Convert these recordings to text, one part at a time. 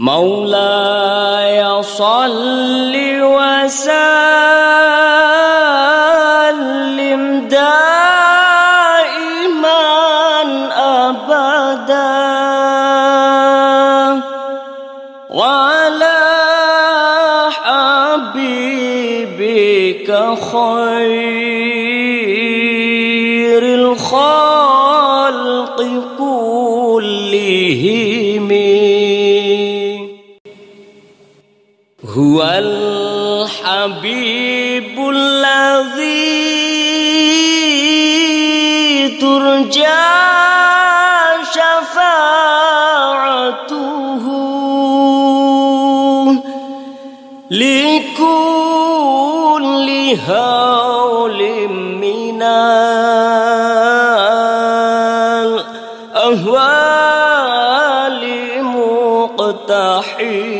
مولاي صل وسلم دائما أبدا. وعلى حبيبك خير الخلق كلهم. هو الحبيب الذي ترجى شفاعته لكل هول من الأهوال مقتحمين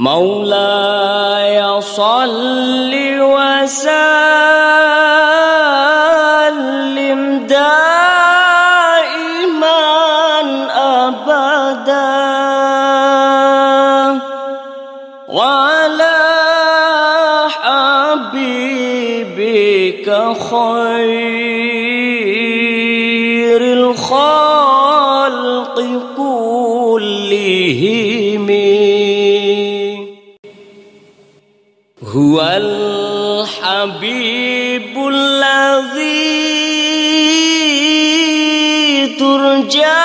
مولاي صل وسلم دائما أبدا. وعلى حبيبك خير الخلق كلهم. هو الحبيب الذي ترجى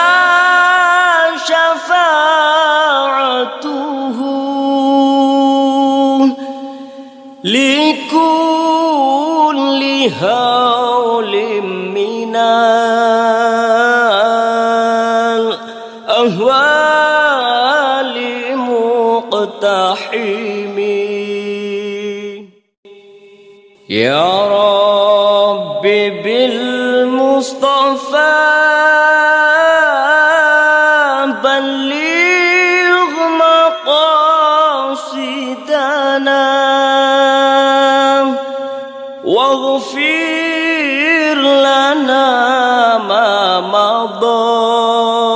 شفاعته لكل هول من الأهوال مقتحمين. يا رب بالمصطفى بلغ مقاصدنا واغفر لنا ما مضى.